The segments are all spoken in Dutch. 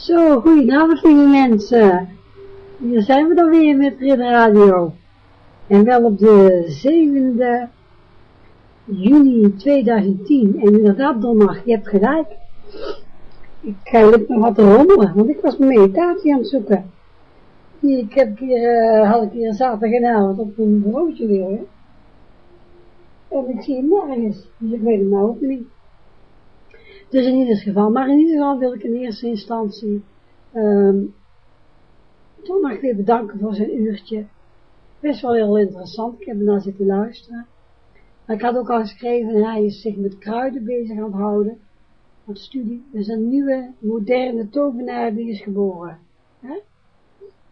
Zo, goedenavond lieve mensen. Hier zijn we dan weer met Rid Radio. En wel op de 7e juni 2010. En inderdaad donderdag, je hebt gelijk. Ik ga uh, nog wat rommelen, want ik was mijn meditatie aan het zoeken. Ik heb hier, uh, had ik hier zaterdagavond op een broodje weer. En ik zie hem nergens, dus ik weet het nou ook niet. Dus in ieder geval, maar in ieder geval wil ik in eerste instantie um, toch nog weer bedanken voor zijn uurtje. Best wel heel interessant, ik heb ernaar zitten luisteren. Maar ik had ook al geschreven, hij is zich met kruiden bezig aan het houden. Wat studie, dus een nieuwe, moderne tovenaar die is geboren. Hè?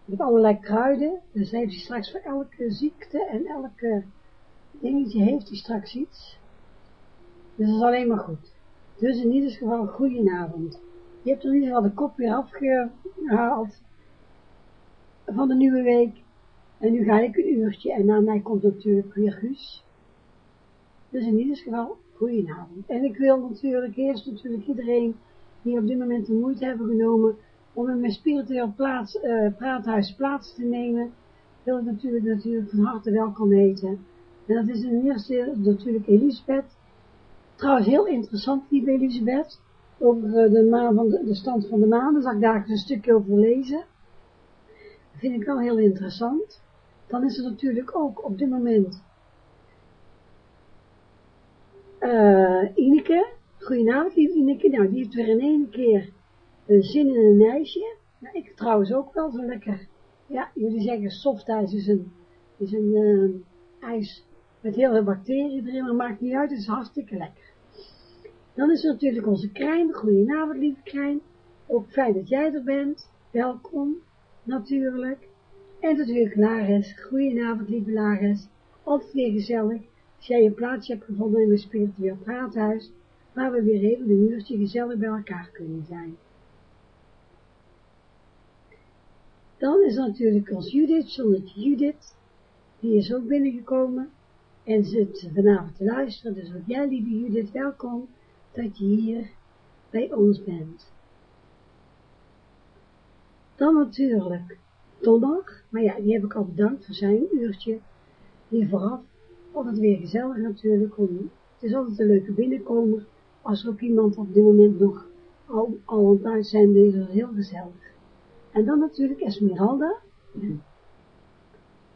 Met allerlei kruiden, dus heeft hij straks voor elke ziekte en elke dingetje heeft hij straks iets. Dus dat is alleen maar goed. Dus in ieder geval, goedenavond. Je hebt in ieder geval de kop weer afgehaald van de nieuwe week. En nu ga ik een uurtje en na mij komt natuurlijk weer Guus. Dus in ieder geval, goedenavond. En ik wil natuurlijk eerst natuurlijk iedereen die op dit moment de moeite hebben genomen om in mijn spiritueel plaats, uh, praathuis plaats te nemen, wil ik natuurlijk, natuurlijk van harte welkom heten. En dat is in eerste natuurlijk Elisabeth, Trouwens, heel interessant, lieve Elisabeth, over eh, de, maan van de, de, stand van de maan, daar zal ik daar een stukje over lezen. Dat vind ik wel heel interessant. Dan is er natuurlijk ook op dit moment uh, Ineke. Goedenavond, lieve Ineke. Nou, die heeft weer in één keer een zin in een ijsje. Nou, ik trouwens ook wel zo lekker. Ja, jullie zeggen softijs is een, is een ijs met heel veel bacteriën erin, maar maakt niet uit, het is hartstikke lekker. Dan is er natuurlijk onze Krijn, goedenavond lieve Krijn, ook fijn dat jij er bent, welkom, natuurlijk. En natuurlijk Lares, goedenavond lieve Lares, altijd weer gezellig, als jij je plaatsje hebt gevonden in mijn spiritueel praathuis, waar we weer even een uurtje gezellig bij elkaar kunnen zijn. Dan is natuurlijk ons Judith, zonnetje Judith, die is ook binnengekomen en zit vanavond te luisteren, dus ook jij lieve Judith, welkom dat je hier bij ons bent. Dan natuurlijk Donner, maar ja, die heb ik al bedankt voor zijn uurtje hier vooraf. Altijd weer gezellig natuurlijk, het is altijd een leuke binnenkomer, als er ook iemand op dit moment nog al, al aan thuis zijn, is het heel gezellig. En dan natuurlijk Esmeralda.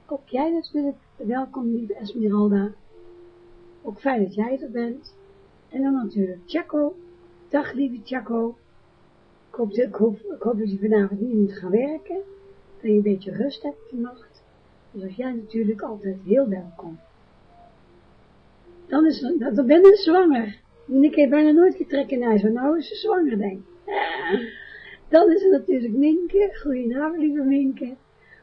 Ook jij natuurlijk welkom, lieve Esmeralda. Ook fijn dat jij er bent. En dan natuurlijk Chaco. Dag lieve Chaco. Ik hoop, ik, ik dat je vanavond niet moet gaan werken. Dat je een beetje rust hebt vannacht. Dus als jij natuurlijk altijd heel welkom. Dan is dan ben je zwanger. En ik heb bijna nooit getrekken naar zo. Nou is ze zwanger, denk ik. Dan is er natuurlijk Minke. Goedenavond, lieve Minke.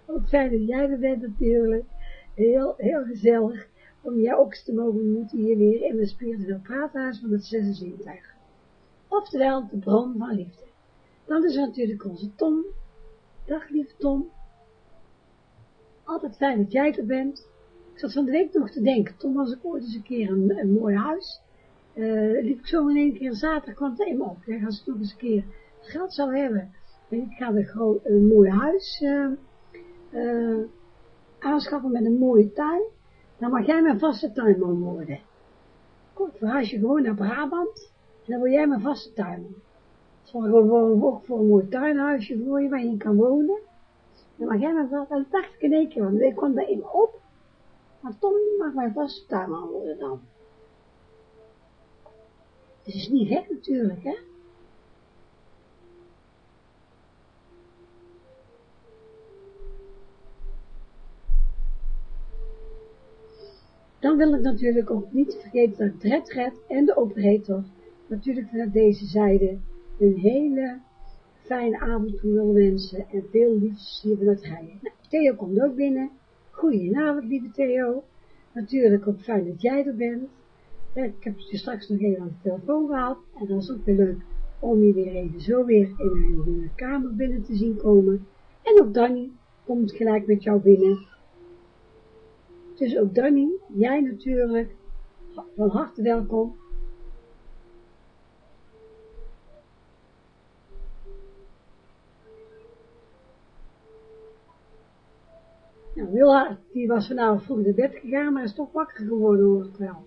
Ook fijn dat jij er bent natuurlijk. Heel, heel gezellig om jou ook te mogen ontmoeten hier weer in de spiritueel praathuis van het zesde zintuig. Oftewel, de bron van liefde. Dan is natuurlijk onze Tom. Dag lieve Tom. Altijd fijn dat jij er bent. Ik zat van de week nog te denken, Tom was ik ooit eens een keer een, mooi huis. Uh, liep ik zo in één keer zaterdag kwam het hem op. Als ik nog eens een keer geld zou hebben. En ik ga een, een mooi huis uh, uh, aanschaffen met een mooie tuin. Dan mag jij mijn vaste tuinman worden. Goed, verhuis je gewoon naar Brabant. En dan word jij mijn vaste tuinman. Zorg gewoon ook voor een mooi tuinhuisje voor je waar je kan wonen. Dan mag jij mijn vaste, dat dacht ik in één keer, want ik kwam bij hem op. Maar Tom mag mijn vaste tuinman worden dan. Het is niet gek natuurlijk, hè. Dan wil ik natuurlijk ook niet vergeten dat Red Red en de operator natuurlijk vanuit deze zijde een hele fijne avond toe willen wensen en veel liefdes hier vanuit rijden. Nou, Theo komt ook binnen. Goedenavond, lieve Theo. Natuurlijk ook fijn dat jij er bent. Ik heb je straks nog even aan de telefoon gehad en dat is ook weer leuk om je weer even zo weer in een kamer binnen te zien komen. En ook Danny komt gelijk met jou binnen dus ook Danny, jij natuurlijk, van harte welkom. Nou, Wilhard, die was vanavond vroeg naar bed gegaan, maar is toch wakker geworden, hoor ik wel.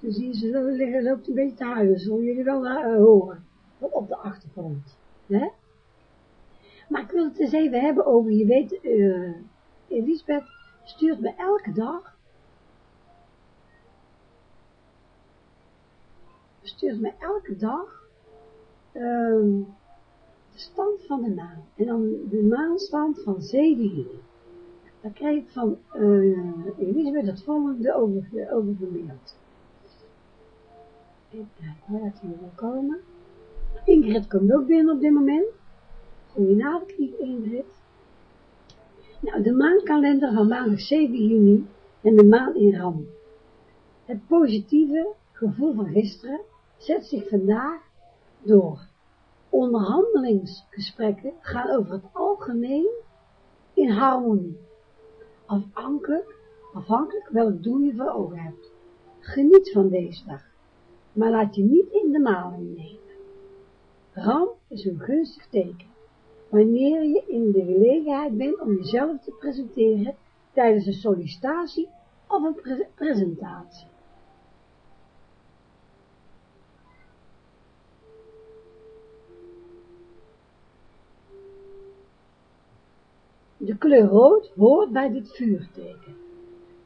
Dus die is, eh, loopt een beetje te huilen, zullen jullie wel eh, horen, op de achtergrond. Hè? Maar ik wil het eens even hebben over, je weet, uh, Elisabeth, stuurt me elke dag, stuurt me elke dag, um, de stand van de maan. En dan de maanstand van 7 juli. Dan krijg ik van uh, Elisabeth het volgende over, over vermeld. Even kijken, waar hij wil komen. Ingrid komt ook binnen op dit moment. Goedenavond, lieve Ingrid. Nou, de maankalender van maandag 7 juni en de maan in Ram. Het positieve gevoel van gisteren zet zich vandaag door. Onderhandelingsgesprekken gaan over het algemeen in harmonie. Afhankelijk, afhankelijk welk doel je voor ogen hebt. Geniet van deze dag, maar laat je niet in de maling nemen. Ram is een gunstig teken, wanneer je in de gelegenheid bent om jezelf te presenteren tijdens een sollicitatie of een pre presentatie. De kleur rood hoort bij dit vuurteken.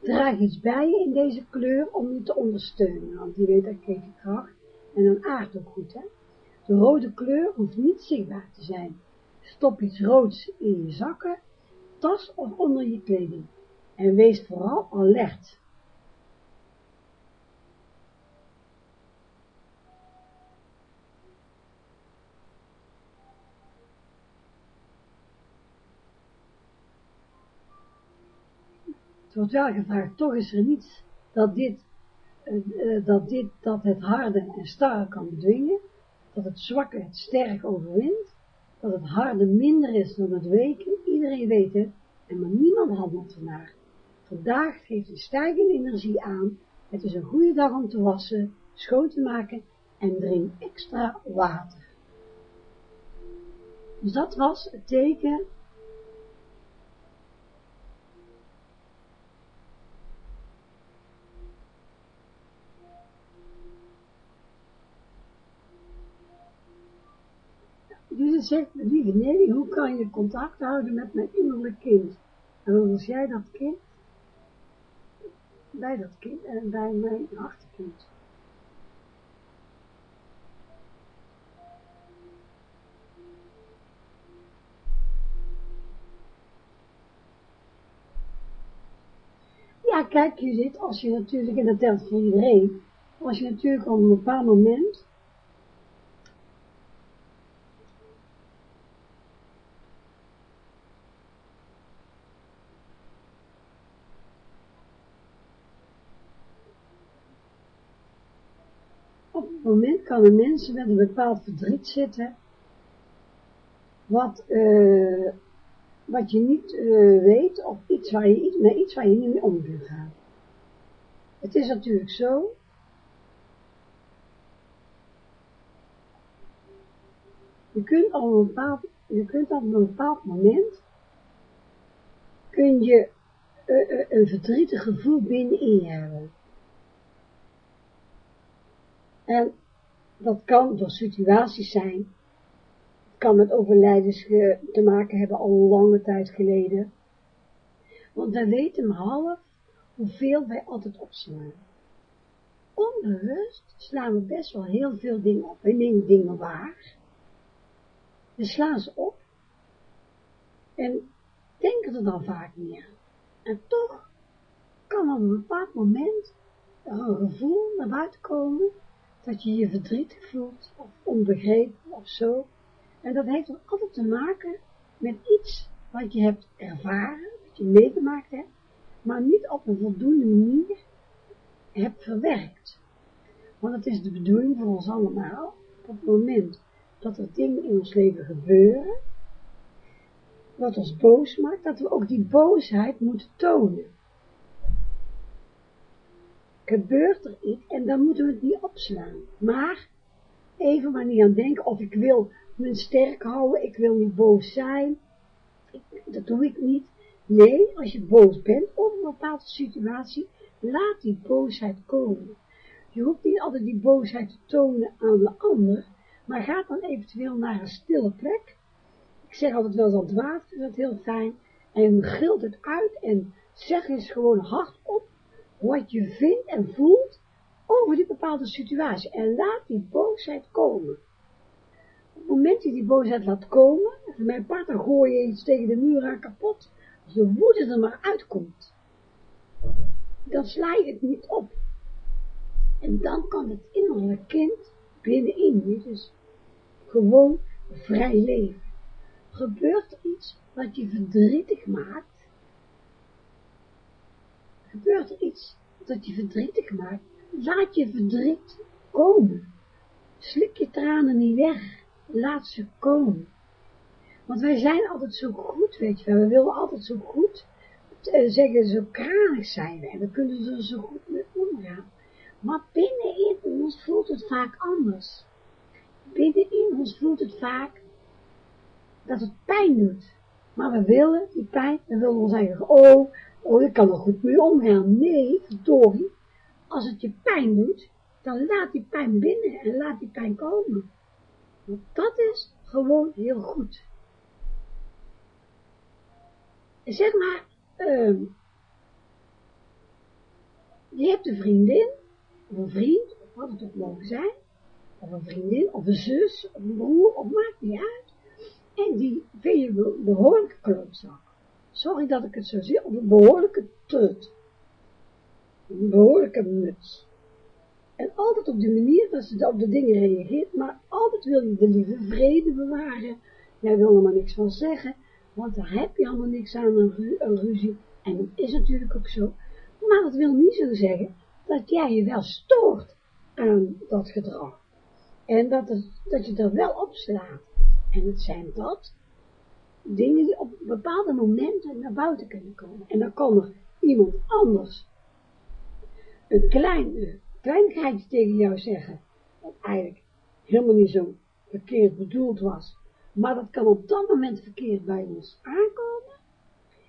Draag iets bij je in deze kleur om je te ondersteunen, want die weet dat je kracht en dan aard ook goed, hè. De rode kleur hoeft niet zichtbaar te zijn. Stop iets roods in je zakken, tas of onder je kleding. En wees vooral alert. Wordt wel gevraagd, toch is er niets dat dit, uh, dat dit, dat het harde en starre kan bedwingen, dat het zwakke het sterk overwint, dat het harde minder is dan het weken, iedereen weet het, en maar niemand handelt ernaar. Vandaag geeft een stijgende energie aan, het is een goede dag om te wassen, schoon te maken en drink extra water. Dus dat was het teken Dus zegt, lieve Nelly, hoe kan je contact houden met mijn innerlijk kind? En was jij dat kind, bij dat kind en bij mijn achterkind. Ja, kijk je dit, als je natuurlijk, en dat telt voor iedereen, als je natuurlijk op een bepaald moment moment kan een mens met een bepaald verdriet zitten, wat, uh, wat je niet uh, weet, of iets waar je, met iets waar je niet mee om kunt gaan. Het is natuurlijk zo, je kunt op een bepaald, je kunt op een bepaald moment, kun je uh, een verdrietig gevoel binnenin hebben. En dat kan door situaties zijn. Het kan met overlijdens te maken hebben al lange tijd geleden. Want wij weten maar half hoeveel wij altijd opslaan. Onbewust slaan we best wel heel veel dingen op. We nemen dingen waar. We slaan ze op. En denken er dan vaak niet aan. En toch kan op een bepaald moment er een gevoel naar buiten komen dat je je verdrietig voelt, of onbegrepen, of zo. En dat heeft ook altijd te maken met iets wat je hebt ervaren, wat je meegemaakt hebt, maar niet op een voldoende manier hebt verwerkt. Want het is de bedoeling voor ons allemaal, op het moment dat er dingen in ons leven gebeuren, wat ons boos maakt, dat we ook die boosheid moeten tonen gebeurt er iets en dan moeten we niet opslaan. Maar even maar niet aan denken of ik wil me sterk houden, ik wil niet boos zijn, dat doe ik niet. Nee, als je boos bent over een bepaalde situatie, laat die boosheid komen. Je hoeft niet altijd die boosheid te tonen aan de ander, maar ga dan eventueel naar een stille plek. Ik zeg altijd wel het water, dat heel fijn. En gilt het uit en zeg eens gewoon hardop wat je vindt en voelt over die bepaalde situatie. En laat die boosheid komen. Op het moment dat je die boosheid laat komen, mijn part, dan gooi je iets tegen de muur aan kapot, als de woede er maar uitkomt. Dan sla je het niet op. En dan kan het innerlijke kind binnenin je dus gewoon vrij leven. Gebeurt er iets wat je verdrietig maakt, gebeurt er iets dat je verdrietig maakt, laat je verdriet komen. Slik je tranen niet weg, laat ze komen. Want wij zijn altijd zo goed, weet je wel, we willen altijd zo goed uh, zeggen, zo kranig zijn we, en we kunnen er zo goed mee omgaan. Maar binnenin ons voelt het vaak anders. Binnenin ons voelt het vaak dat het pijn doet. Maar we willen die pijn, we willen ons zeggen, oh, oh, ik kan er goed mee omgaan. Nee, verdorie, als het je pijn doet, dan laat die pijn binnen en laat die pijn komen. Want dat is gewoon heel goed. Zeg maar, uh, je hebt een vriendin, of een vriend, of wat het ook mogen zijn, of een vriendin, of een zus, of een broer, of maakt niet uit. En die vind je behoorlijke klootzak. Sorry dat ik het zo zie, of een behoorlijke trut. Een behoorlijke muts. En altijd op de manier dat ze op de dingen reageert, maar altijd wil je de lieve vrede bewaren. Jij wil er maar niks van zeggen, want daar heb je allemaal niks aan een, ruzie. En dat is natuurlijk ook zo. Maar dat wil niet zo zeggen dat jij je wel stoort aan dat gedrag. En dat, dat je er wel op slaat. En het zijn dat dingen die op bepaalde momenten naar buiten kunnen komen. En dan kan er iemand anders een klein, kleinigheidje tegen jou zeggen, wat eigenlijk helemaal niet zo verkeerd bedoeld was, maar dat kan op dat moment verkeerd bij ons aankomen,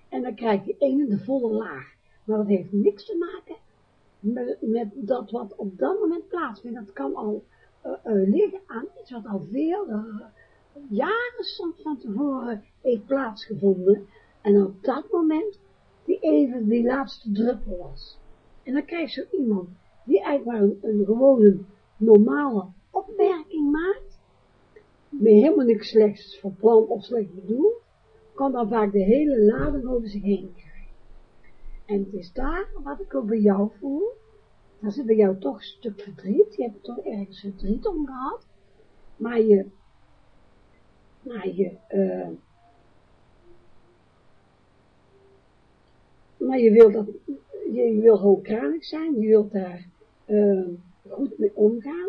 en dan krijg je ene de volle laag. Maar dat heeft niks te maken met, met dat wat op dat moment plaatsvindt. Dat kan al uh, uh, liggen aan iets wat al veel jaren van tevoren heeft plaatsgevonden. En op dat moment die even die laatste druppel was. En dan krijg je zo iemand die eigenlijk maar een, een gewone normale opmerking maakt, met helemaal niks slechts van plan of slecht bedoeld, kan dan vaak de hele lading over zich heen krijgen. En het is daar wat ik ook bij jou voel, dan zit bij jou toch een stuk verdriet, je hebt toch ergens verdriet om gehad, maar je maar je, uh, maar je wil dat, je wil gewoon zijn, je wilt daar uh, goed mee omgaan.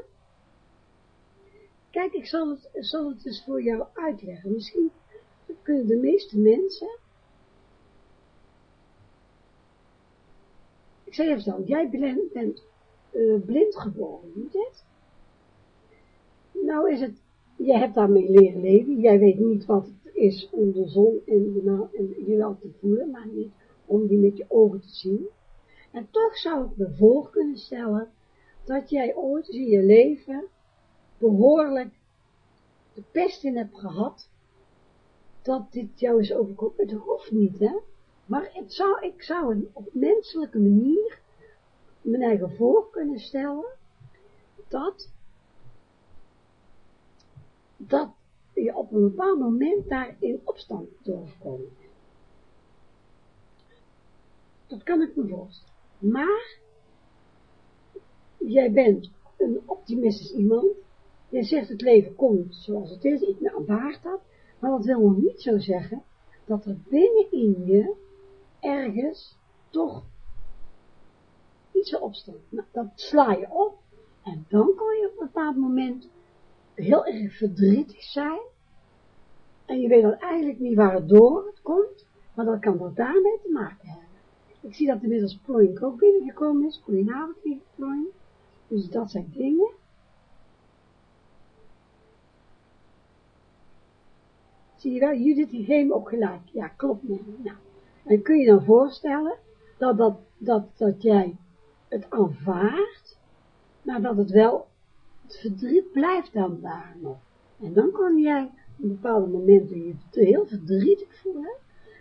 Kijk, ik zal het, zal het dus voor jou uitleggen. Misschien kunnen de meeste mensen, ik zeg even zo, jij bent, uh, blind geboren, niet het? Nou is het jij hebt daarmee leren leven, jij weet niet wat het is om de zon en, de, en je te voelen, maar niet om die met je ogen te zien. En toch zou ik me voor kunnen stellen, dat jij ooit in je leven behoorlijk de pest in hebt gehad, dat dit jou is overkomen. Het hoeft niet, hè. Maar het zou, ik zou een, op menselijke manier mijn eigen voor kunnen stellen, dat dat je op een bepaald moment daar in opstand doorkomt. Dat kan ik me voorstellen. Maar, jij bent een optimistisch iemand, jij zegt het leven komt zoals het is, ik aanvaard dat, maar dat wil nog niet zo zeggen, dat er binnenin je ergens toch iets opstaat. Nou, dat sla je op, en dan kan je op een bepaald moment heel erg verdrietig zijn, en je weet dan eigenlijk niet waar het door komt, maar dat kan er daarmee te maken hebben. Ik zie dat inmiddels Ploink ook binnengekomen is, goedenavond lieve Ploink, dus dat zijn dingen. Zie je wel, Judith die geeft ook gelijk, ja klopt nou. En kun je dan voorstellen dat, dat, dat, dat jij het aanvaardt, maar dat het wel, het verdriet blijft dan daar nog. En dan kan jij op bepaalde momenten je heel verdrietig voelen,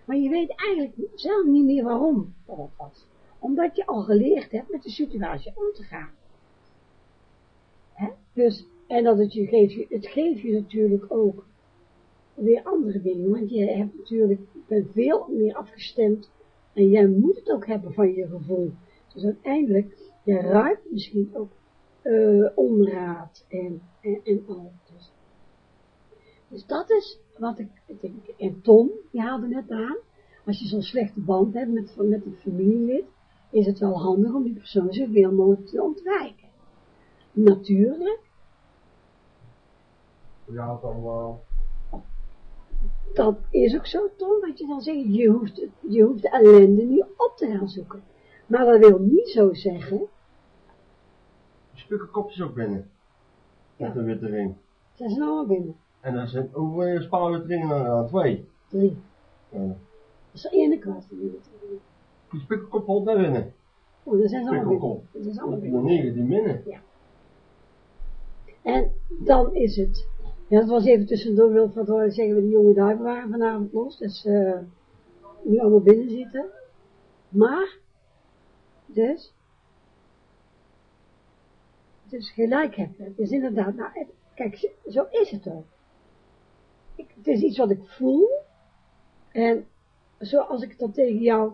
maar je weet eigenlijk zelf niet meer waarom dat was. Omdat je al geleerd hebt met de situatie om te gaan. He? Dus, en dat het je geeft, je, het geeft je natuurlijk ook weer andere dingen, want je hebt natuurlijk, veel meer afgestemd en jij moet het ook hebben van je gevoel. Dus uiteindelijk, je ruikt misschien ook uh, onraad en, en, en al. Dus, dus dat is wat ik, denk, en Tom, die haalde net aan, als je zo'n slechte band hebt met, met een familielid, is het wel handig om die persoon zoveel mogelijk te ontwijken. Natuurlijk. Ja, het allemaal. Dat is ook zo, Tom, wat je dan zegt. Je hoeft, je hoeft de ellende niet op te gaan zoeken. Maar dat wil niet zo zeggen. Stukken kopjes ook binnen. Met de witte ring. Ze zijn allemaal binnen. En dan zijn, hoeveel spaarwitte ringen dan? aan? Twee? Drie. Ja. Dat is er één kwart. Die spikkelkop holt naar binnen. Oh, dat zijn ze allemaal binnen. Dat is Dan allemaal binnen. negen die minnen. En dan is het, ja dat was even tussendoor, wil wat we zeggen, we die jonge duiven waren vanavond los, dus uh, nu allemaal binnen zitten. Maar, dus, dus gelijk hebben, het is inderdaad, nou, kijk, zo is het ook. Ik, het is iets wat ik voel, en zoals ik dat tegen jou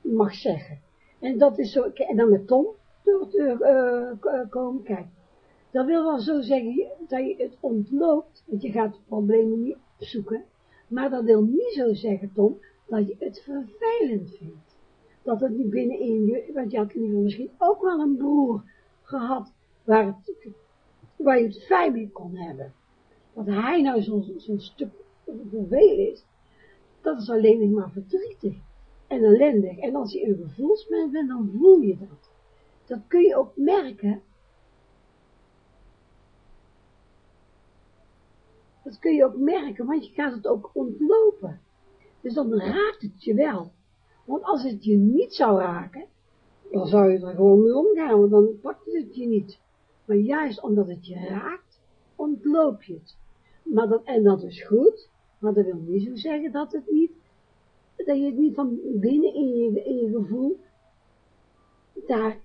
mag zeggen. En dat is zo, en dan met Tom k- komen, kijk. Dat wil wel zo zeggen dat je het ontloopt, want je gaat de problemen niet opzoeken, maar dat wil niet zo zeggen, Tom, dat je het vervelend vindt. Dat het niet binnenin je, want je had geval misschien ook wel een broer gehad, waar, je het fijn mee kon hebben. Dat hij nou zo'n zo'n stuk vervelend is, dat is alleen maar verdrietig en ellendig. En als je een gevoelsmens bent, dan voel je dat. Dat kun je ook merken Dat kun je ook merken, want je gaat het ook ontlopen. Dus dan raakt het je wel. Want als het je niet zou raken, dan zou je er gewoon mee omgaan, want dan pakt het je niet. Maar juist omdat het je raakt, ontloop je het. Maar dat, en dat is goed, maar dat wil niet zo zeggen dat het niet, dat je het niet van binnen in je, in je gevoel daar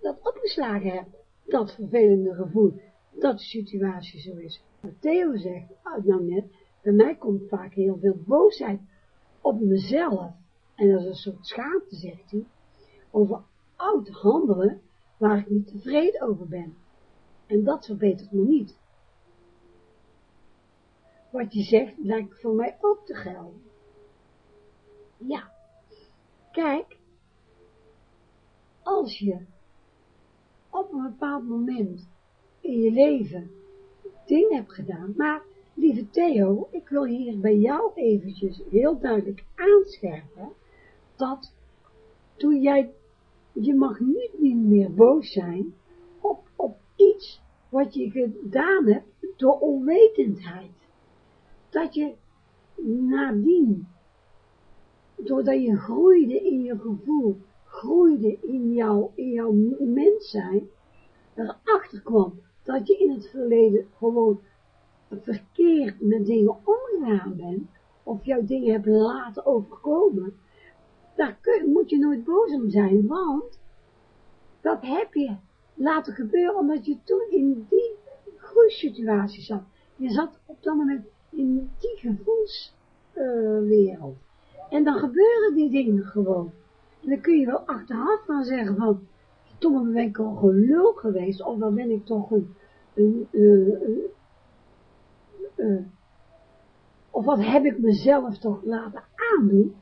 dat opgeslagen hebt. Dat vervelende gevoel, dat de situatie zo is. Wat Theo zegt, ah, nou net, bij mij komt vaak heel veel boosheid op mezelf. En dat is een soort schaamte, zegt hij, over oud handelen waar ik niet tevreden over ben. En dat verbetert me niet. Wat je zegt, lijkt voor mij ook te gelden. Ja, kijk, als je op een bepaald moment in je leven ding hebt gedaan, maar lieve Theo, ik wil hier bij jou eventjes heel duidelijk aanscherpen, dat toen jij, je mag niet meer boos zijn op, op iets wat je gedaan hebt door onwetendheid. Dat je nadien, doordat je groeide in je gevoel, groeide in jouw, in jouw mens zijn, erachter kwam dat je in het verleden gewoon verkeerd met dingen omgegaan bent, of jouw dingen hebt laten overkomen, daar kun, moet je nooit boos om zijn, want dat heb je laten gebeuren omdat je toen in die groeisituatie zat. Je zat op dat moment in die gevoelswereld. en dan gebeuren die dingen gewoon. En dan kun je wel achteraf gaan zeggen van, toen ben ik al gelul geweest, of dan ben ik toch een, een, een, een, een of wat heb ik mezelf toch laten aandoen,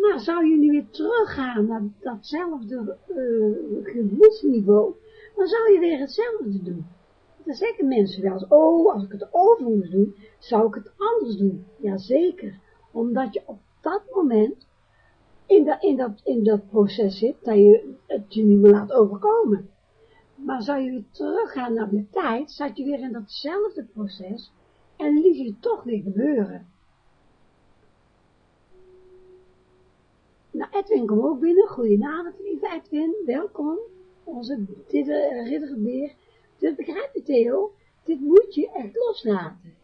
maar zou je nu weer teruggaan naar datzelfde uh, gevoelsniveau, dan zou je weer hetzelfde doen. Dan zeggen mensen wel eens, oh, als ik het over moest doen, zou ik het anders doen. Jazeker, omdat je op dat moment in, dat, in, dat, in dat proces zit, dat je het je niet meer laat overkomen. Maar zou je weer teruggaan naar de tijd, zat je weer in datzelfde proces, en liet je het toch weer gebeuren. Edwin, kom ook binnen. Goedenavond, lieve Edwin. Welkom. Onze ridderbeer. Dus begrijp je, Theo? Dit moet je echt loslaten.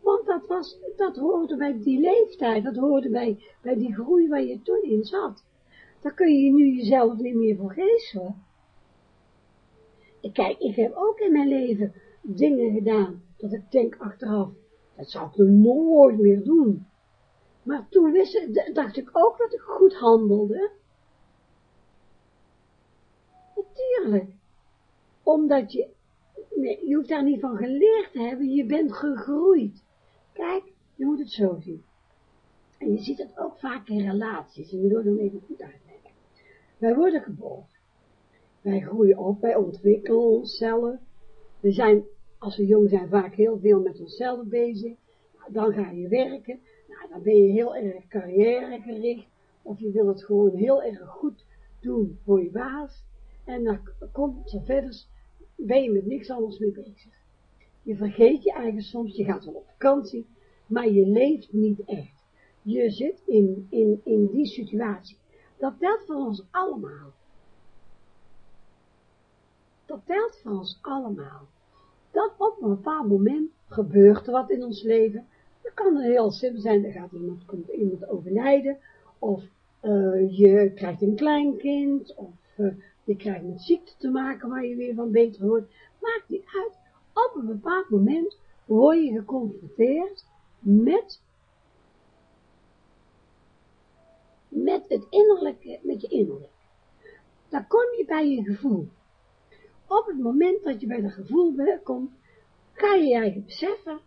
Want dat was, dat hoorde bij die leeftijd, dat hoorde bij, bij die groei waar je toen in zat. Daar kun je nu jezelf niet meer voor geestelen. Kijk, ik heb ook in mijn leven dingen gedaan, dat ik denk achteraf, dat zou ik nooit meer doen. Maar toen wist, dacht ik ook dat ik goed handelde. Natuurlijk. Omdat je, nee, je hoeft daar niet van geleerd te hebben, je bent gegroeid. Kijk, je moet het zo zien. En je ziet het ook vaak in relaties, en we doen hem even goed uitleggen. Wij worden geboren. Wij groeien op, wij ontwikkelen onszelf. We zijn, als we jong zijn, vaak heel veel met onszelf bezig. Dan ga je werken, dan ben je heel erg carrièregericht, of je wil het gewoon heel erg goed doen voor je baas. En dan komt zo verder, ben je met niks anders mee bezig. Je vergeet je eigen soms, je gaat wel op vakantie, maar je leeft niet echt. Je zit in, in, in die situatie. Dat telt voor ons allemaal. Dat telt voor ons allemaal. Dat op een bepaald moment gebeurt er wat in ons leven. Dat kan heel simpel zijn, er gaat iemand, komt iemand overlijden, of uh, je krijgt een kleinkind, of uh, je krijgt met ziekte te maken waar je weer van beter wordt. Maakt niet uit op een bepaald moment word je geconfronteerd met, met het innerlijke, met je innerlijk. Dan kom je bij je gevoel. Op het moment dat je bij dat gevoel komt, ga je je eigen beseffen,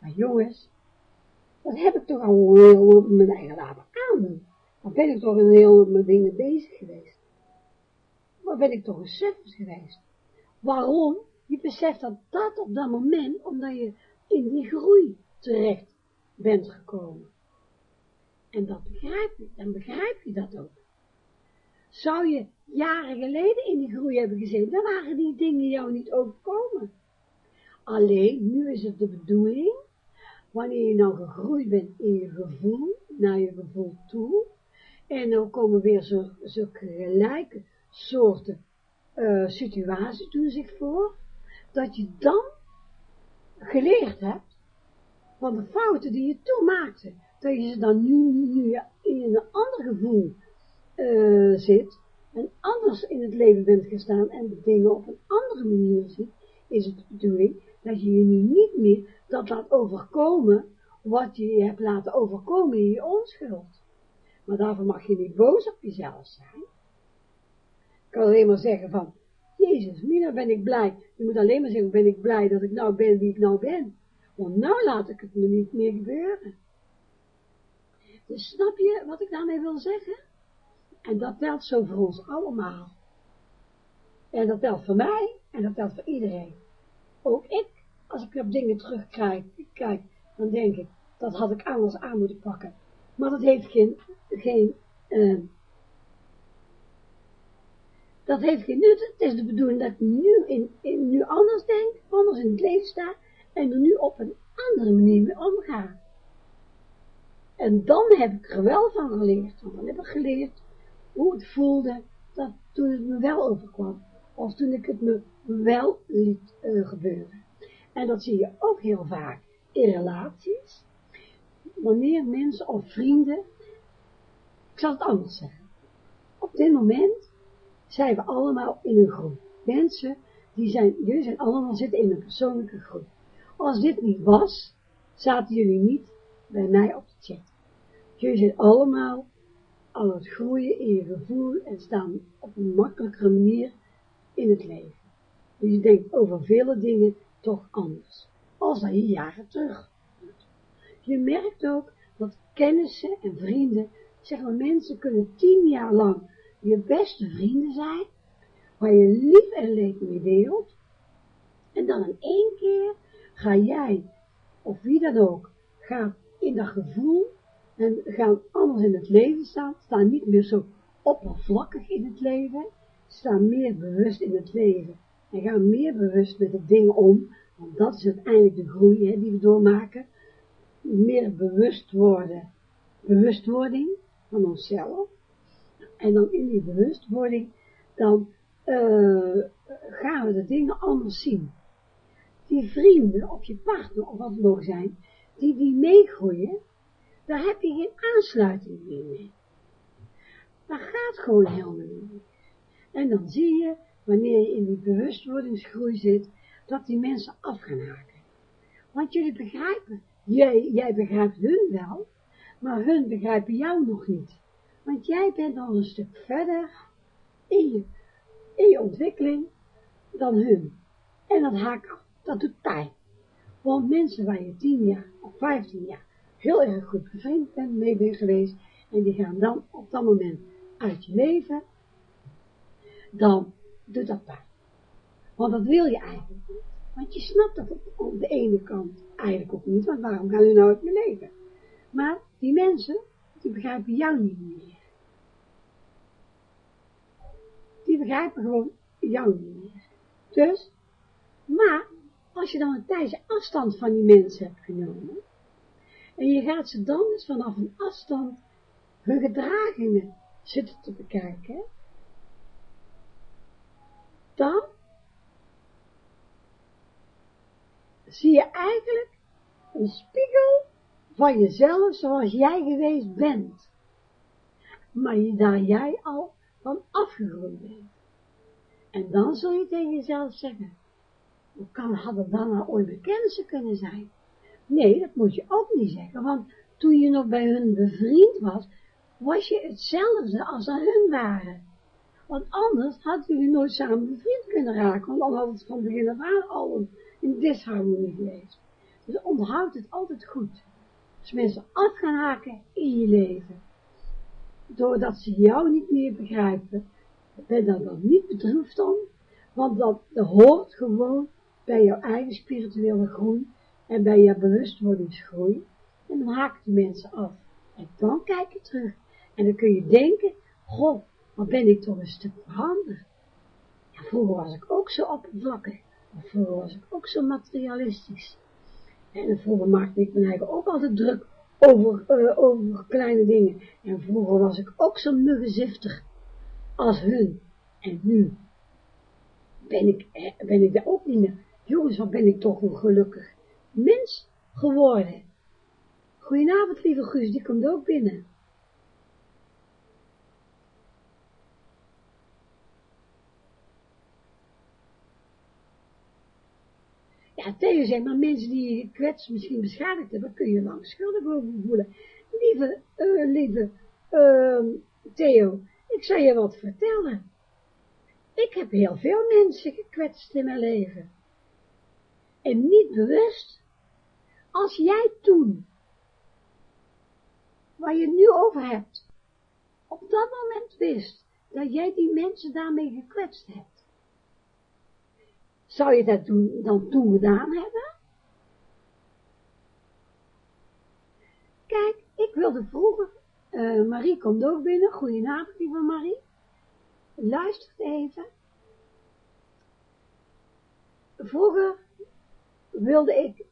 maar jongens, dat heb ik toch al heel op mijn eigen laten aandoen. Dan ben ik toch een heel mijn dingen bezig geweest. Maar ben ik toch een suffers geweest. Waarom? Je beseft dat dat op dat moment, omdat je in die groei terecht bent gekomen. En dat begrijp je, dan begrijp je dat ook. Zou je jaren geleden in die groei hebben gezeten, dan waren die dingen jou niet overkomen. Alleen, nu is het de bedoeling, wanneer je nou gegroeid bent in je gevoel, naar je gevoel toe, en dan komen weer zulke, gelijke soorten uh, situaties doen zich voor, dat je dan geleerd hebt van de fouten die je toen maakte, dat je ze dan nu, nu in een ander gevoel uh, zit, en anders in het leven bent gestaan en de dingen op een andere manier ziet, is het de bedoeling dat je je nu niet meer dat laat overkomen, wat je hebt laten overkomen in je onschuld. Maar daarvoor mag je niet boos op jezelf zijn. Ik kan alleen maar zeggen van, Jezus, Mina ben ik blij. Je moet alleen maar zeggen, ben ik blij dat ik nou ben wie ik nou ben. Want nou laat ik het me niet meer gebeuren. Dus snap je wat ik daarmee wil zeggen? En dat telt zo voor ons allemaal. En dat telt voor mij, en dat telt voor iedereen. Ook ik, als ik op dingen terugkijk, kijk, dan denk ik, dat had ik anders aan moeten pakken. Maar dat heeft geen, geen uh, dat heeft geen nut. Het is de bedoeling dat ik nu, in, in, nu anders denk, anders in het leven sta en er nu op een andere manier mee omga. En dan heb ik er wel van geleerd, want dan heb ik geleerd hoe het voelde dat toen het me wel overkwam, of toen ik het me wel liet uh, gebeuren. En dat zie je ook heel vaak in relaties, wanneer mensen of vrienden, ik zal het anders zeggen, op dit moment zijn we allemaal in een groep. Mensen, die zijn, jullie zijn allemaal zitten in een persoonlijke groep. Als dit niet was, zaten jullie niet bij mij op de chat. Jullie zijn allemaal aan het groeien in je gevoel en staan op een makkelijkere manier in het leven. Dus je denkt over vele dingen toch anders, als dat je jaren terug. Je merkt ook dat kennissen en vrienden, zeg maar mensen kunnen tien jaar lang je beste vrienden zijn, waar je lief en leed mee deelt, en dan in één keer ga jij, of wie dan ook, gaat in dat gevoel en gaan anders in het leven staan, staan niet meer zo oppervlakkig in het leven, staan meer bewust in het leven en gaan meer bewust met de dingen om, want dat is uiteindelijk de groei hè, die we doormaken, meer bewust worden, bewustwording van onszelf, En dan in die bewustwording, dan uh, gaan we de dingen anders zien. Die vrienden of je partner of wat het zijn, die die meegroeien, daar heb je geen aansluiting meer mee. Dat gaat gewoon helemaal niet. En dan zie je, wanneer je in die bewustwordingsgroei zit, dat die mensen af gaan haken. Want jullie begrijpen, jij, jij begrijpt hun wel, maar hun begrijpen jou nog niet. Want jij bent al een stuk verder in je, in ontwikkeling dan hun. En dat haakt dat doet pijn. Want mensen waar je tien jaar of vijftien jaar heel erg goed bevriend bent, mee bent geweest, en die gaan dan op dat moment uit je leven, dan doet dat pijn. Want dat wil je eigenlijk niet. Want je snapt dat op de ene kant eigenlijk ook niet, want waarom gaan je nou uit mijn leven? Maar die mensen, die begrijpen jou niet meer. Die begrijpen gewoon jou niet meer. Dus, maar, als je dan een tijdje afstand van die mensen hebt genomen, en je gaat ze dan eens vanaf een afstand hun gedragingen zitten te bekijken, dan zie je eigenlijk een spiegel van jezelf zoals jij geweest bent. Maar daar jij al van afgegroeid bent. En dan zul je tegen jezelf zeggen, hoe kan, hadden dan nou ooit bekenden kunnen zijn? Nee, dat moet je ook niet zeggen, want toen je nog bij hun bevriend was, was je hetzelfde als aan hun waren. Want anders hadden jullie nooit samen bevriend kunnen raken, want dan had het van begin af aan al in disharmonie geweest. Dus onthoud het altijd goed. Als mensen af gaan haken in je leven, doordat ze jou niet meer begrijpen, ben daar dan niet bedroefd om, want dat, hoort gewoon bij jouw eigen spirituele groei en bij jouw bewustwordingsgroei. En dan haken de mensen af. En dan kijk je terug. En dan kun je denken, goh, wat ben ik toch een stuk veranderd. Ja, vroeger was ik ook zo oppervlakkig. Vroeger was ik ook zo materialistisch. En vroeger maakte ik mijn eigen ook altijd druk over, uh, over kleine dingen. En vroeger was ik ook zo muggenziftig als hun. En nu ben ik, eh, ben ik daar ook niet meer. Jongens, wat ben ik toch een gelukkig mens geworden. Goedenavond, lieve Guus, die komt ook binnen. Theo zegt, maar mensen die je kwets misschien beschadigd hebben, kun je lang schuldig over voelen. Lieve, uh, lieve uh, Theo, ik zal je wat vertellen. Ik heb heel veel mensen gekwetst in mijn leven. En niet bewust. Als jij toen, waar je nu over hebt, op dat moment wist dat jij die mensen daarmee gekwetst hebt, zou je dat toen, dan toen gedaan hebben? Kijk, ik wilde vroeger, uh, Marie komt ook binnen, goedenavond lieve Marie, luister even. Vroeger wilde ik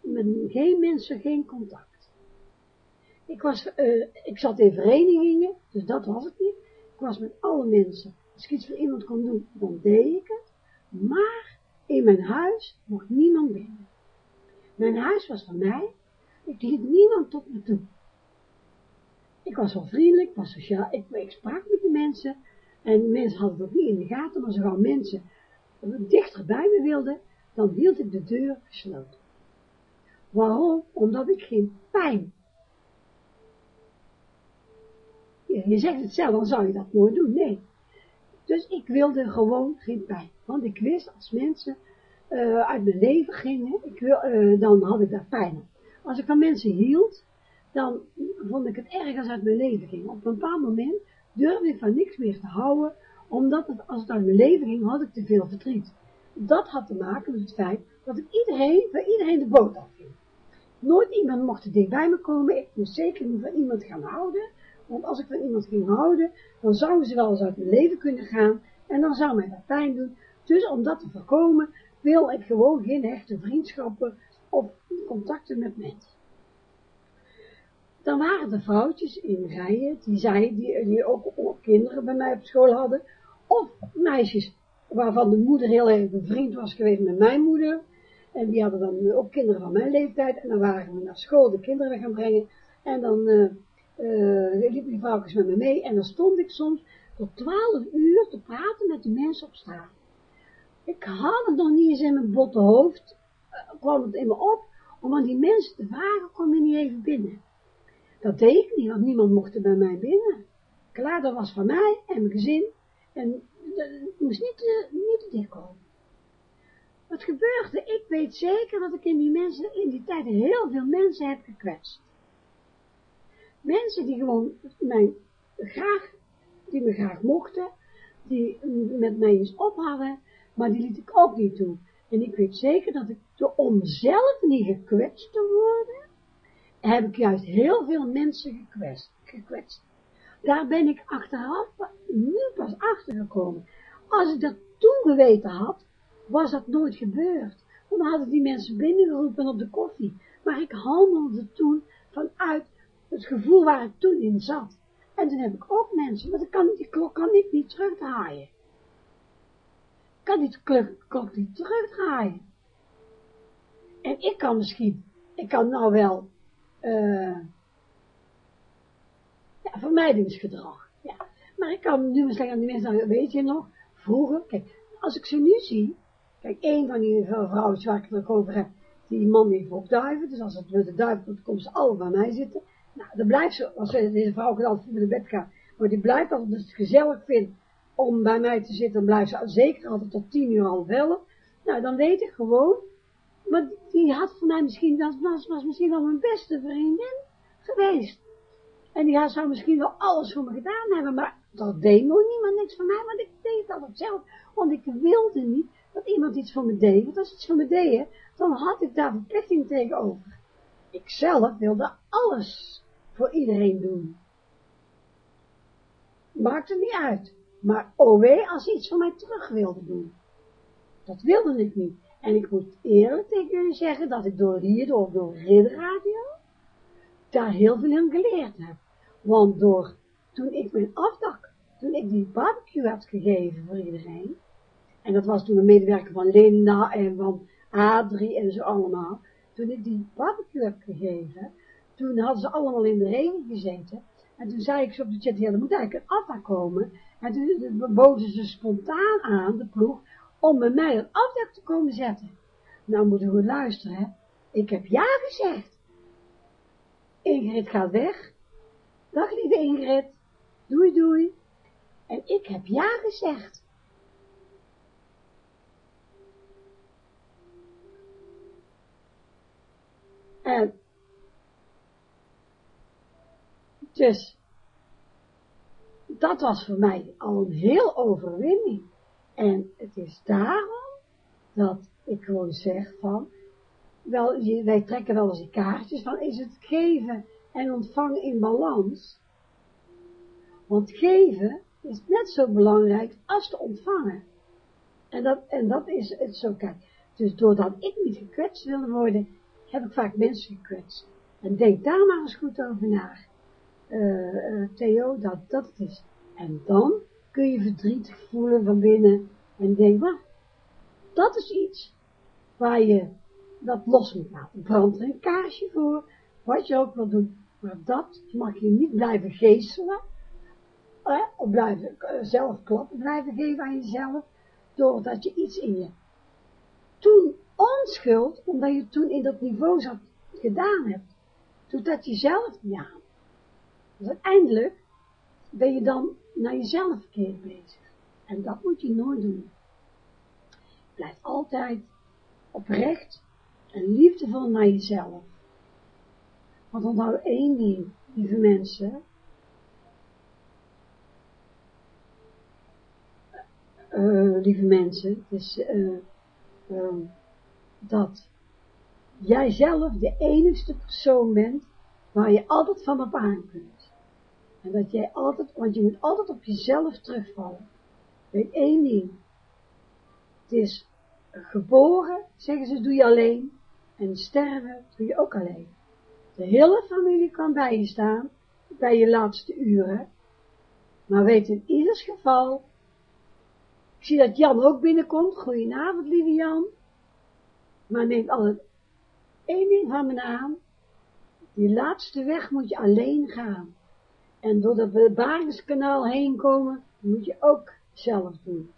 met geen mensen geen contact. Ik was, uh, ik zat in verenigingen, dus dat was het niet. Ik was met alle mensen. Als ik iets voor iemand kon doen, dan deed ik het. Maar in mijn huis mocht niemand binnen. Mijn huis was van mij. Ik liet niemand tot me toe. Ik was wel vriendelijk, ik was sociaal, ik, ik sprak met de mensen. En mensen hadden dat niet in de gaten, maar zowel mensen dichter bij me wilden, dan hield ik de deur gesloten. Waarom? Omdat ik geen pijn. Je zegt het zelf, dan zou je dat nooit doen. Nee. Dus ik wilde gewoon geen pijn. Want ik wist, als mensen uh, uit mijn leven gingen, ik wil, uh, dan had ik daar pijn. Als ik van mensen hield, dan vond ik het erg als uit mijn leven ging. Op een bepaald moment durfde ik van niks meer te houden, omdat het, als het uit mijn leven ging, had ik te veel verdriet. Dat had te maken met het feit dat ik iedereen, bij iedereen de boot afging. Nooit iemand mocht er dicht bij me komen, ik moest zeker niet van iemand gaan houden, want als ik van iemand ging houden, dan zouden ze wel eens uit mijn leven kunnen gaan, en dan zou mij dat pijn doen. Dus om dat te voorkomen, wil ik gewoon geen hechte vriendschappen of contacten met mensen. dan waren er vrouwtjes in rijen, die, zei, die, die ook, ook kinderen bij mij op school hadden, of meisjes waarvan de moeder heel erg bevriend was geweest met mijn moeder, en die hadden dan ook kinderen van mijn leeftijd, en dan waren we naar school de kinderen gaan brengen, en dan uh, uh, liepen die vrouwtjes met me mee, en dan stond ik soms tot twaalf uur te praten met de mensen op straat. Ik had het nog niet eens in mijn botte hoofd, uh, kwam het in me op, om aan die mensen te vragen, kom je niet even binnen. Dat deed ik niet, want niemand mocht er bij mij binnen. Klaar, dat was van mij en mijn gezin, en het moest niet te, niet komen. Wat gebeurde? Ik weet zeker dat ik in die mensen, in die tijd heel veel mensen heb gekwetst. Mensen die gewoon mij graag, die me graag mochten, die met mij eens op hadden, maar die liet ik ook niet toe. En ik weet zeker dat ik, door om zelf niet gekwetst te worden, heb ik juist heel veel mensen gekwetst. gekwetst. Daar ben ik achteraf nu pas achtergekomen. Als ik dat toen geweten had, was dat nooit gebeurd. Dan hadden die mensen binnengeroepen op de koffie. Maar ik handelde toen vanuit het gevoel waar ik toen in zat. En toen heb ik ook mensen, maar kan, die klok kan ik niet terugdraaien. Ik kan die klok, niet terugdraaien. En ik kan misschien, ik kan nou wel, uh, ja, vermijdingsgedrag. Ja. Maar ik kan nu maar zeggen aan die mensen, weet je nog, vroeger, kijk, als ik ze nu zie, kijk, één van die vrouwen waar ik het over heb, die man heeft ook dus als het met de duiven komt, komen ze alle bij mij zitten. Nou, dan blijft ze, als deze vrouw kan altijd met de bed gaan, maar die blijft altijd, als het gezellig vindt om bij mij te zitten, dan blijft ze zeker altijd tot tien uur half elf. Nou, dan weet ik gewoon, maar die had voor mij misschien, dat was, was misschien wel mijn beste vriendin geweest. En die zou misschien wel alles voor me gedaan hebben, maar dat deed nog niemand niks voor mij, want ik deed dat ook zelf. Want ik wilde niet dat iemand iets voor me deed, want als iets voor me deed, dan had ik daar verplichting tegenover. Ik zelf wilde alles voor iedereen doen. Maakte niet uit. Maar oh als ze iets voor mij terug wilde doen. Dat wilde ik niet. En ik moet eerlijk tegen jullie zeggen dat ik door hier, of door Ridderradio, daar heel veel in geleerd heb. Want door, toen ik mijn afdak, toen ik die barbecue had gegeven voor iedereen, en dat was toen een medewerker van Linda en van Adrie en zo allemaal, toen ik die barbecue heb gegeven, toen hadden ze allemaal in de regen gezeten, en toen zei ik zo op de chat, ja, er moet eigenlijk een afdak komen, en toen boden ze spontaan aan, de ploeg, om bij mij een afdak te komen zetten. Nou moeten we luisteren, hè. Ik heb ja gezegd. Ingrid gaat weg. Dag lieve Ingrid. Doei doei. En ik heb ja gezegd. En dus dat was voor mij al een heel overwinning. En het is daarom dat ik gewoon zeg van, wel, wij trekken wel eens die kaartjes van, is het geven en ontvangen in balans? Want geven is net zo belangrijk als te ontvangen. En dat, en dat is het zo, kijk. Dus doordat ik niet gekwetst wilde worden, heb ik vaak mensen gekwetst. En denk daar maar eens goed over na. Uh, uh, Theo, dat dat het is. En dan kun je verdrietig voelen van binnen en denk? Dat is iets waar je dat los moet laten. Brand er een kaarsje voor, wat je ook wil doen. Maar dat mag je niet blijven geestelen, eh, of blijven, zelf klappen blijven geven aan jezelf, doordat je iets in je toen onschuld, omdat je toen in dat niveau zat gedaan hebt, doet dat jezelf aan. Dus uiteindelijk ben je dan naar jezelf verkeerd bezig. En dat moet je nooit doen. Blijf altijd oprecht en liefdevol naar jezelf. Want onthoud één ding, lieve mensen. Uh, lieve mensen, dus dat jij zelf de enigste persoon bent waar je altijd van op aan kunt. En dat jij altijd, want je moet altijd op jezelf terugvallen. Weet één ding. Het is geboren, zeggen ze, doe je alleen. En sterven doe je ook alleen. De hele familie kan bij je staan, bij je laatste uren. Maar weet in ieders geval, ik zie dat Jan ook binnenkomt. Goedenavond, lieve Jan. Maar neem altijd één ding van me aan. Die laatste weg moet je alleen gaan. En door dat Baringskanaal heen komen, moet je ook zelf doen.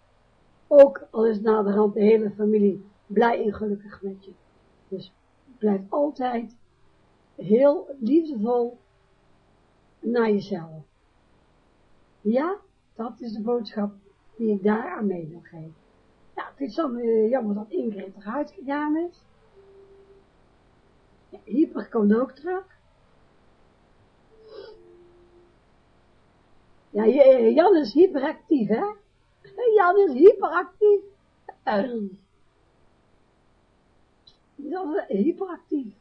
Ook al is naderhand de hele familie blij en gelukkig met je. Dus blijf altijd heel liefdevol naar jezelf. Ja, dat is de boodschap die ik daar aan mee wil geven. Ja, het is dan uh, jammer dat Ingrid eruit gegaan is. Ja, Hyper komt ook terug. Ja, eh, Jan is hyperactief, hè? Jan is hyperactief. Uh, Jan is hyperactief.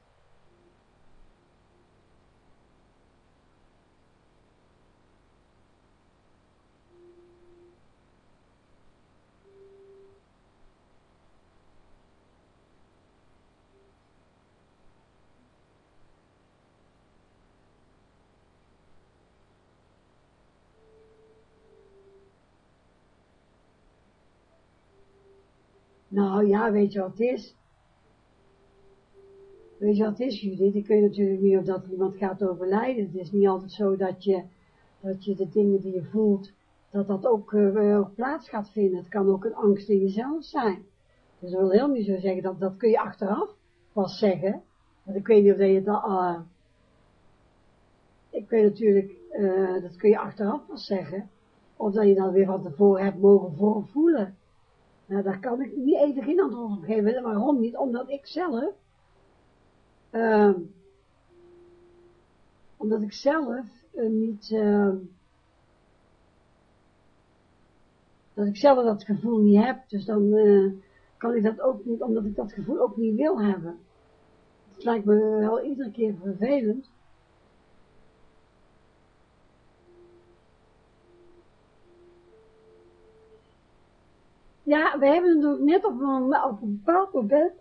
Nou ja, weet je wat het is? Weet je wat het is, Judith? Ik weet natuurlijk niet of dat iemand gaat overlijden. Het is niet altijd zo dat je, dat je de dingen die je voelt, dat dat ook uh, plaats gaat vinden. Het kan ook een angst in jezelf zijn. Dus dat wil heel niet zo zeggen, dat, dat kun je achteraf pas zeggen. Want ik weet niet of je dat, uh, ik weet natuurlijk, uh, dat kun je achteraf pas zeggen. Of dat je dat weer van tevoren hebt mogen voorvoelen. Nou, daar kan ik niet even geen antwoord op geven. Waarom niet? Omdat ik zelf, uh, omdat ik zelf uh, niet, uh, dat ik zelf dat gevoel niet heb, dus dan uh, kan ik dat ook niet, omdat ik dat gevoel ook niet wil hebben. Het lijkt me wel iedere keer vervelend. Ja, we hebben natuurlijk net op een, op bepaald moment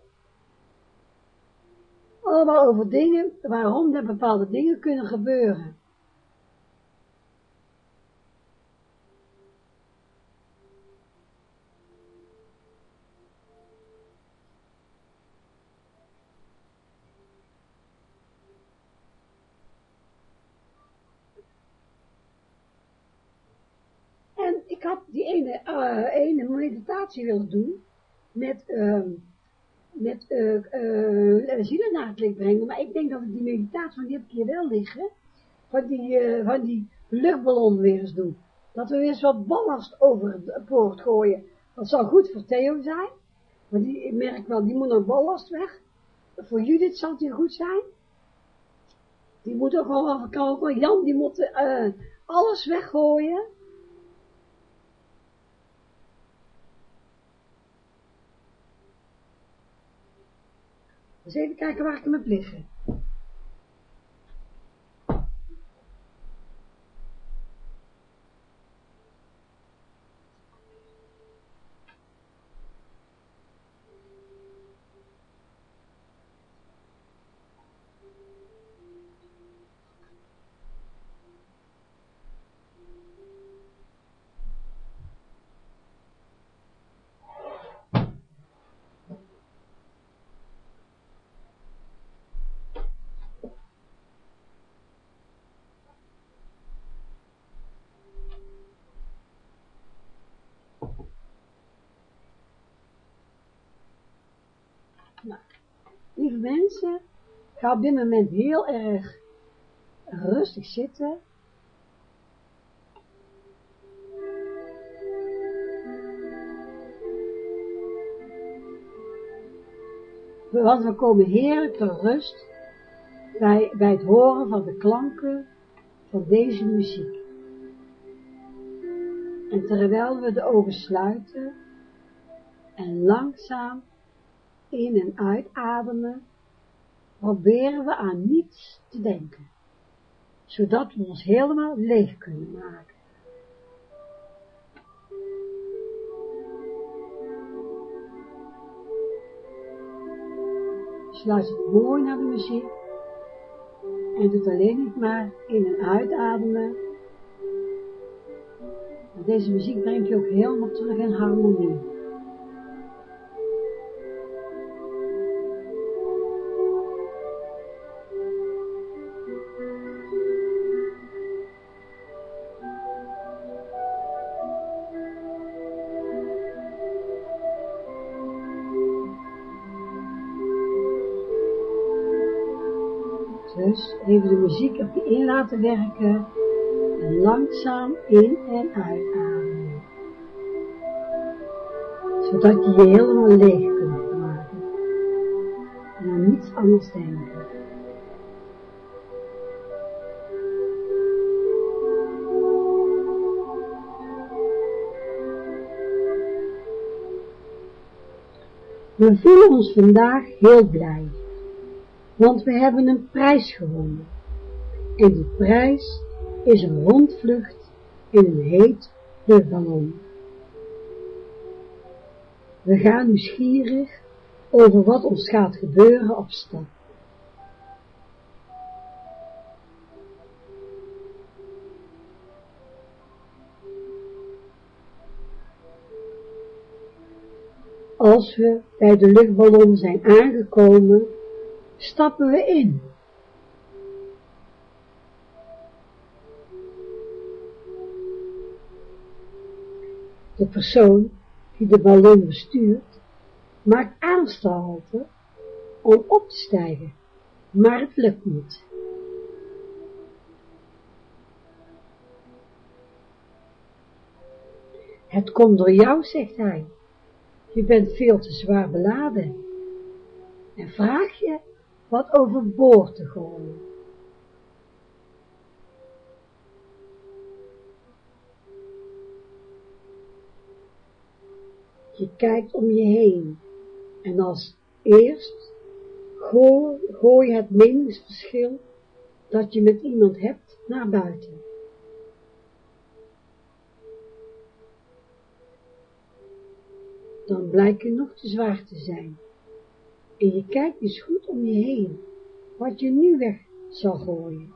allemaal over dingen, waarom er bepaalde dingen kunnen gebeuren. En ik had die ene, ene meditatie willen doen, met, uh, met uh, uh, zielen naar het licht brengen, maar ik denk dat ik die meditatie, van ik hier wel liggen, van die, uh, van die luchtballon weer eens doen. Dat we weer eens wat ballast over het poort gooien. Dat zou goed voor Theo zijn, want die, ik merk wel, die moet nog ballast weg. Voor Judith zal die goed zijn. Die moet ook wel afkomen. Jan, die moet alles weggooien. Dus even kijken waar ik hem heb liggen. Nou, lieve mensen, ga op dit moment heel erg rustig zitten. Want we komen heerlijk tot rust bij, bij het horen van de klanken van deze muziek. En terwijl we de ogen sluiten en langzaam in- en uitademen, proberen we aan niets te denken, zodat we ons helemaal leeg kunnen maken. Dus luister mooi naar de muziek En doet alleen nog maar in- en uitademen. Deze muziek brengt je ook helemaal terug in harmonie. Dus even de muziek op je in laten werken en langzaam in en uitademen. Zodat je je helemaal leeg kunt maken. En aan niets anders denken. We voelen ons vandaag heel blij want we hebben een prijs gewonnen. En die prijs is een rondvlucht in een heet luchtballon. We gaan nieuwsgierig over wat ons gaat gebeuren op stap. Als we bij de luchtballon zijn aangekomen, stappen we in. De persoon die de ballon bestuurt, maakt aanstalten om op te stijgen, maar het lukt niet. Het komt door jou, zegt hij. Je bent veel te zwaar beladen. En vraag je wat overboord te gooien. Je kijkt om je heen en als eerst gooi, gooi het meningsverschil dat je met iemand hebt naar buiten. Dan blijkt je nog te zwaar te zijn. En je kijkt eens goed om je heen, wat je nu weg zal gooien.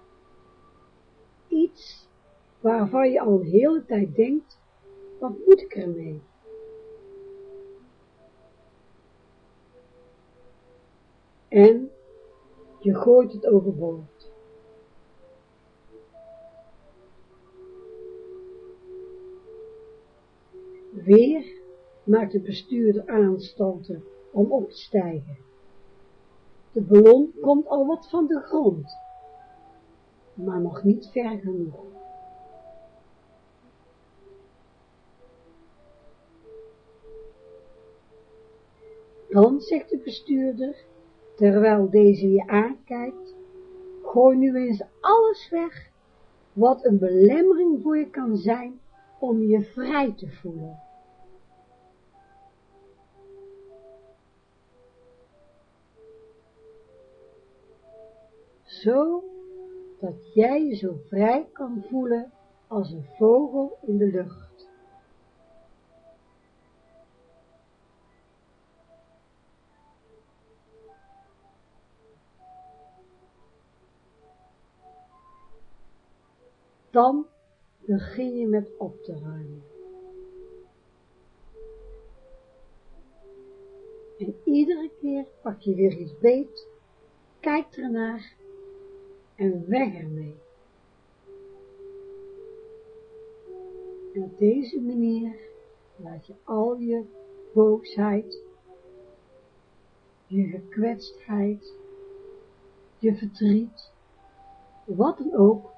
Iets waarvan je al een hele tijd denkt, wat moet ik ermee? En je gooit het overboord. Weer maakt de bestuurder aanstalten om op te stijgen. De ballon komt al wat van de grond, maar nog niet ver genoeg. Dan zegt de bestuurder, terwijl deze je aankijkt, gooi nu eens alles weg, wat een belemmering voor je kan zijn om je vrij te voelen. Zo dat jij je zo vrij kan voelen als een vogel in de lucht. Dan begin je met op te ruimen. En iedere keer pak je weer iets beet, kijk ernaar en weg ermee. En op deze manier laat je al je boosheid, je gekwetstheid, je verdriet, wat dan ook,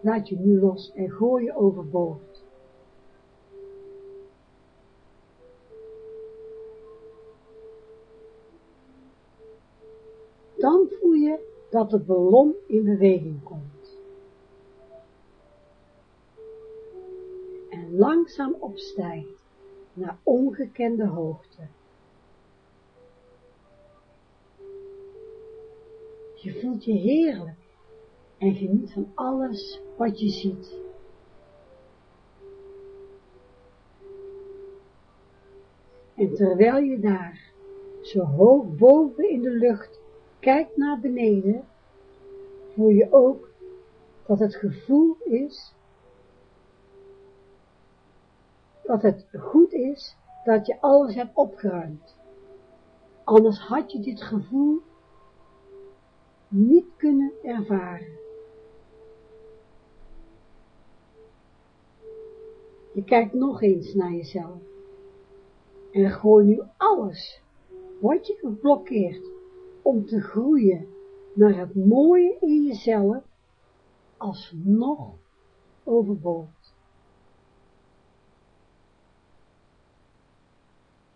laat je nu los en gooi je overboord. Dan voel je dat de ballon in beweging komt. En langzaam opstijgt naar ongekende hoogte. Je voelt je heerlijk en geniet van alles wat je ziet. En terwijl je daar zo hoog boven in de lucht kijkt naar beneden, voel je ook dat het gevoel is dat het goed is dat je alles hebt opgeruimd. Anders had je dit gevoel niet kunnen ervaren. Je kijkt nog eens naar jezelf. En gooi nu alles wat je geblokkeerd om te groeien naar het mooie in jezelf alsnog overboord.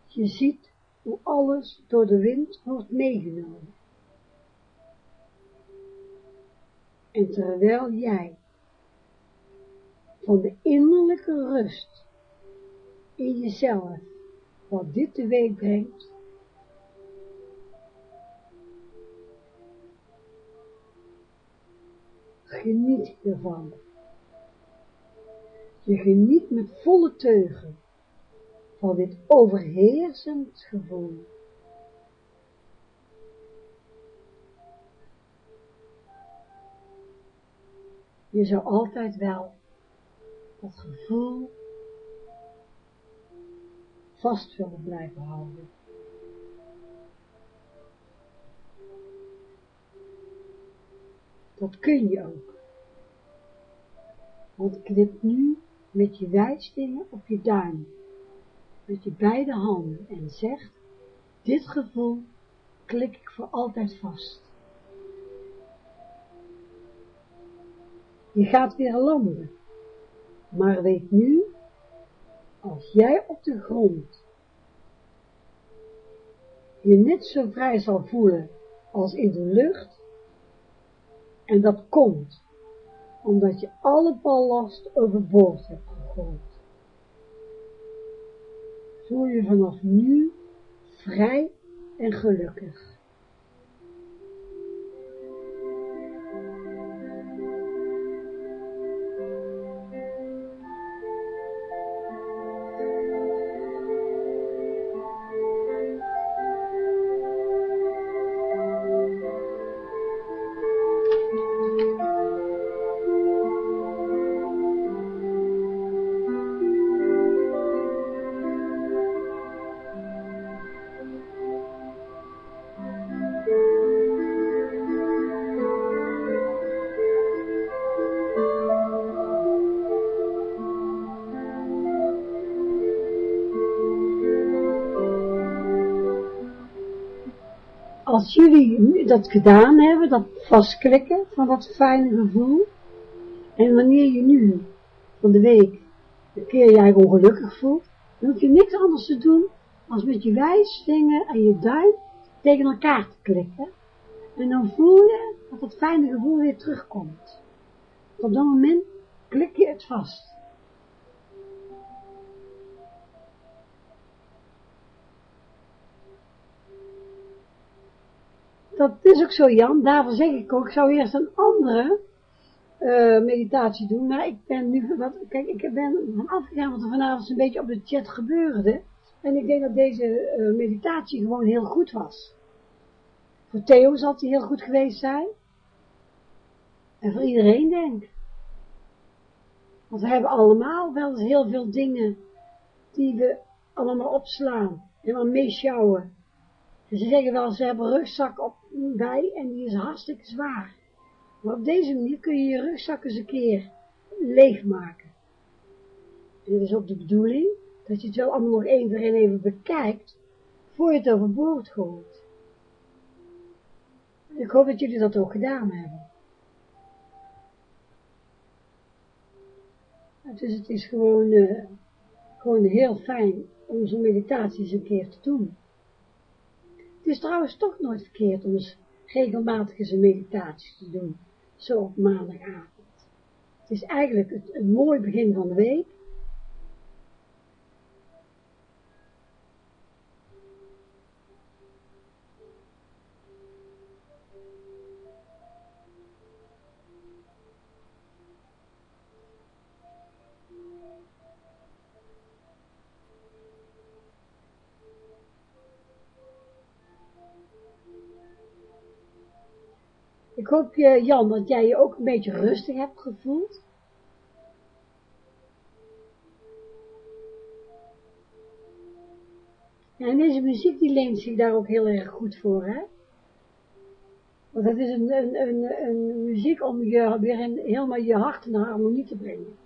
Je ziet hoe alles door de wind wordt meegenomen. En terwijl jij van de innerlijke rust in jezelf, wat dit teweeg brengt, geniet ervan. Je geniet met volle teugen van dit overheersend gevoel. Je zou altijd wel dat gevoel vast willen blijven houden. Dat kun je ook. Want knip nu met je wijsvinger op je duim, met je beide handen en zegt, dit gevoel klik ik voor altijd vast. Je gaat weer landen, maar weet nu, als jij op de grond je net zo vrij zal voelen als in de lucht, en dat komt omdat je alle ballast overboord hebt gegooid. Voel je vanaf nu vrij en gelukkig. Als jullie dat gedaan hebben, dat vastklikken van dat fijne gevoel, en wanneer je nu van de week een keer jij ongelukkig voelt, dan hoef je niks anders te doen als met je wijsvinger en je duim tegen elkaar te klikken. En dan voel je dat het fijne gevoel weer terugkomt. Op dat moment klik je het vast. Dat is ook zo, Jan. Daarvoor zeg ik ook, ik zou eerst een andere uh, meditatie doen. Maar ik ben nu, wat, kijk, ik ben van afgegaan wat er vanavond een beetje op de chat gebeurde. En ik denk dat deze uh, meditatie gewoon heel goed was. Voor Theo zal die heel goed geweest zijn. En voor iedereen, denk ik. Want we hebben allemaal wel eens heel veel dingen die we allemaal opslaan en dan meeschouwen. Ze zeggen wel, ze hebben een rugzak op, bij en die is hartstikke zwaar. Maar op deze manier kun je je rugzak eens een keer leegmaken. En dat is ook de bedoeling, dat je het wel allemaal nog één voor even bekijkt, voor je het overboord gooit. Ik hoop dat jullie dat ook gedaan hebben. Dus het is gewoon, uh, gewoon heel fijn om zo'n meditaties een keer te doen. Het is trouwens toch nooit verkeerd om eens regelmatig eens een meditatie te doen, zo op maandagavond. Het is eigenlijk het, een mooi begin van de week. Ik hoop, Jan, dat jij je ook een beetje rustig hebt gevoeld. En deze muziek die leent zich daar ook heel erg goed voor, hè? Want het is een, een, een, een muziek om je weer in, helemaal je hart naar harmonie te brengen.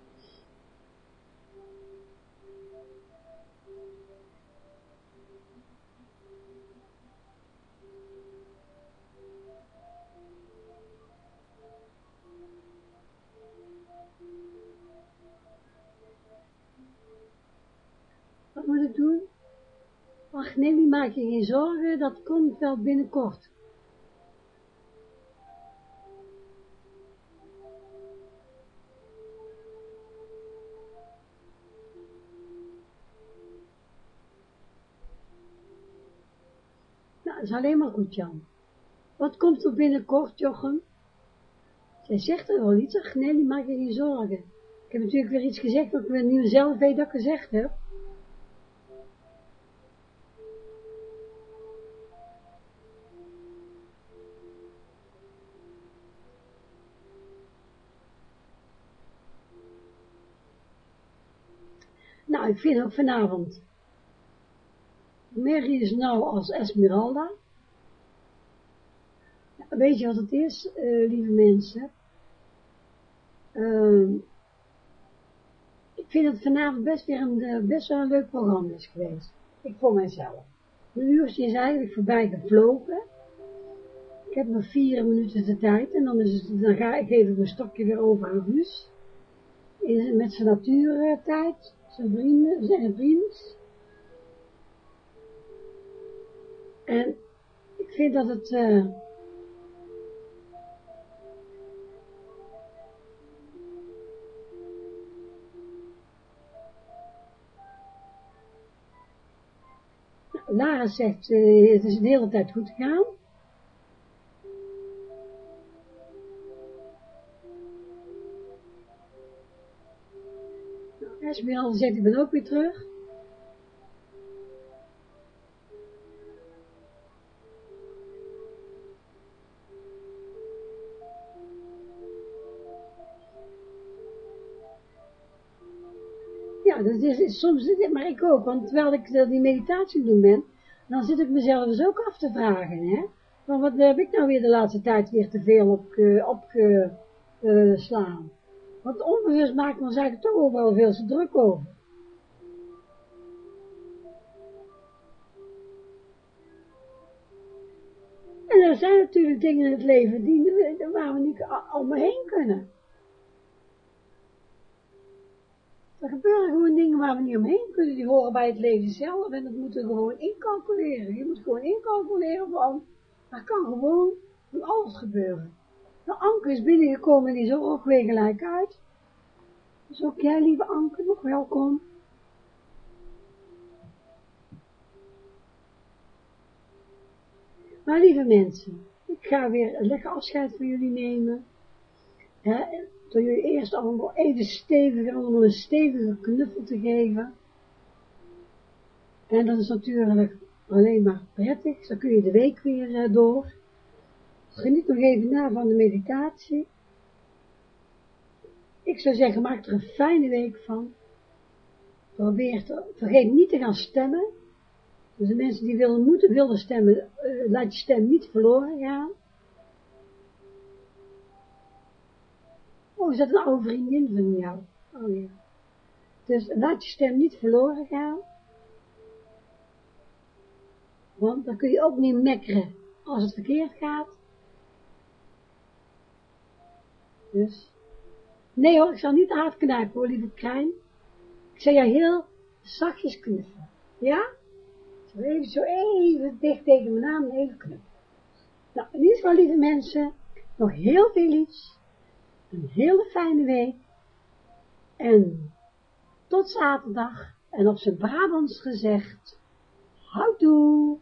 Maak je geen zorgen, dat komt wel binnenkort. Nou, dat is alleen maar goed, Jan. Wat komt er binnenkort, Jochem? Zij zegt er wel iets. Ach, Nelly, maak je geen zorgen. Ik heb natuurlijk weer iets gezegd wat ik nu zelf weet dat ik gezegd heb. Nou, ik vind ook vanavond. Mary is nou als Esmeralda. Weet je wat het is, uh, lieve mensen? Uh, ik vind dat vanavond best weer een, uh, best wel een leuk programma is geweest. Ik voor mijzelf. Een uurtje is eigenlijk voorbij gevlogen. Ik heb nog vier minuten de tijd en dan, is het, dan ga ik even mijn stokje weer over aan Guus. Met zijn natuurtijd zijn vrienden, zijn vriend. En ik vind dat het, uh, Lara zegt, uh, het is de hele tijd goed gegaan. Esmeralda zegt, ik ben ook weer terug. Ja, dat soms, maar ik ook, want terwijl ik die meditatie doen ben, dan zit ik mezelf dus ook af te vragen, hè. Van wat heb ik nou weer de laatste tijd weer te veel opgeslaan? Op, want onbewust maakt ons eigenlijk toch ook wel veel te druk over. En er zijn natuurlijk dingen in het leven die, waar we niet allemaal heen kunnen. Er gebeuren gewoon dingen waar we niet omheen kunnen, die horen bij het leven zelf en dat moeten we gewoon incalculeren. Je moet gewoon incalculeren van, er kan gewoon van alles gebeuren. De Anke is binnengekomen en die is ook weer gelijk uit. Dus ook jij, lieve Anke, nog welkom. Maar lieve mensen, ik ga weer een lekker afscheid van jullie nemen. Door jullie eerst allemaal even stevig, allemaal een stevige knuffel te geven. En dat is natuurlijk alleen maar prettig, zo kun je de week weer uh, door. Geniet nog even na van de meditatie. Ik zou zeggen, maak er een fijne week van. Probeer vergeet niet te gaan stemmen. Dus de mensen die willen, moeten willen stemmen, uh, laat je stem niet verloren gaan. Oh, is dat een oude vriendin van jou? Oh ja. Dus laat je stem niet verloren gaan. Want dan kun je ook niet mekkeren als het verkeerd gaat. Dus, nee hoor, ik zal niet hard knijpen hoor, lieve klein. Ik zal jou heel zachtjes knuffelen. Ja? Zo even, zo even dicht tegen mijn naam even knuffelen. Nou, in ieder geval, lieve mensen, nog heel veel liefs. Een hele fijne week. En tot zaterdag. En op zijn Brabants gezegd, houdoe.